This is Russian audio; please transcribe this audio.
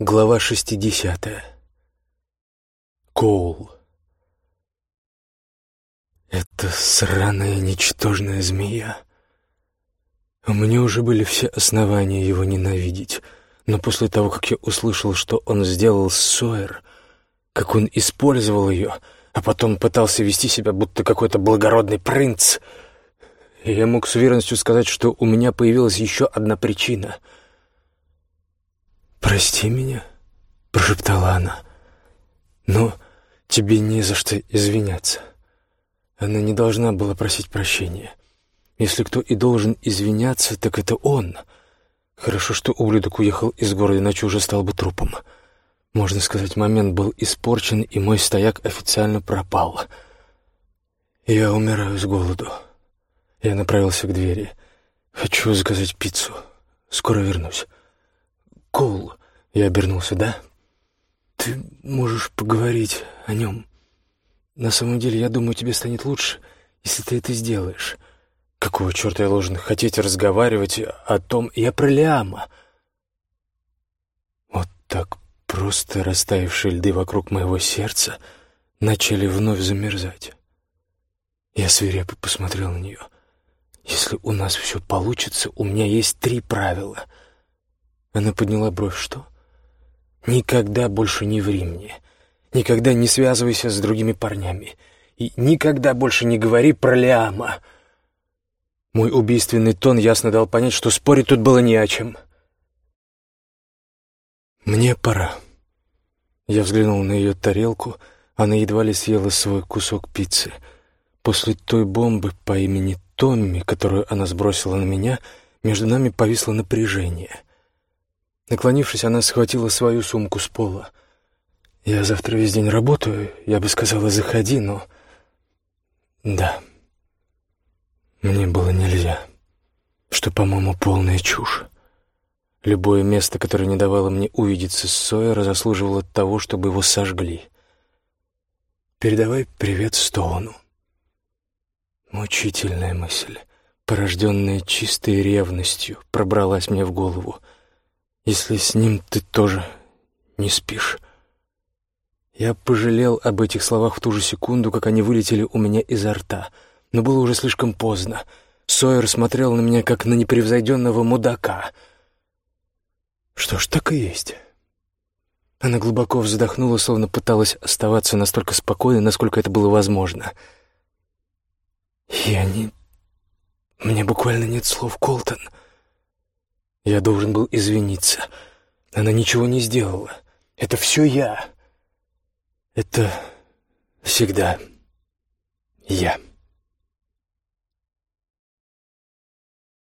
Глава шестидесятая. Коул. Это сраная ничтожная змея. У меня уже были все основания его ненавидеть, но после того, как я услышал, что он сделал с Сойер, как он использовал ее, а потом пытался вести себя, будто какой-то благородный принц, я мог с уверенностью сказать, что у меня появилась еще одна причина — «Прости меня», — прошептала она, — «но тебе не за что извиняться». Она не должна была просить прощения. Если кто и должен извиняться, так это он. Хорошо, что ублюдок уехал из города, иначе уже стал бы трупом. Можно сказать, момент был испорчен, и мой стояк официально пропал. Я умираю с голоду. Я направился к двери. Хочу заказать пиццу. Скоро вернусь. Коул, я обернулся, да? Ты можешь поговорить о нем. На самом деле, я думаю, тебе станет лучше, если ты это сделаешь. Какого черта я должен хотеть разговаривать о том... Я про Лиама. Вот так просто растаявшие льды вокруг моего сердца начали вновь замерзать. Я свирепо посмотрел на нее. Если у нас все получится, у меня есть три правила — она подняла бровь. «Что?» «Никогда больше не ври мне. Никогда не связывайся с другими парнями. И никогда больше не говори про Лиама». Мой убийственный тон ясно дал понять, что спорить тут было не о чем. «Мне пора». Я взглянул на ее тарелку. Она едва ли съела свой кусок пиццы. После той бомбы по имени Томми, которую она сбросила на меня, между нами повисло напряжение — Наклонившись, она схватила свою сумку с пола. «Я завтра весь день работаю, я бы сказала, заходи, но...» «Да, мне было нельзя, что, по-моему, полная чушь. Любое место, которое не давало мне увидеться с Сойера, заслуживало того, чтобы его сожгли. Передавай привет Стоуну». Мучительная мысль, порожденная чистой ревностью, пробралась мне в голову — если с ним ты тоже не спишь. Я пожалел об этих словах в ту же секунду, как они вылетели у меня изо рта, но было уже слишком поздно. Сойер смотрел на меня, как на непревзойденного мудака. Что ж, так и есть. Она глубоко вздохнула, словно пыталась оставаться настолько спокойной, насколько это было возможно. «Я не... Мне буквально нет слов, Колтон». Я должен был извиниться. Она ничего не сделала. Это все я. Это всегда я.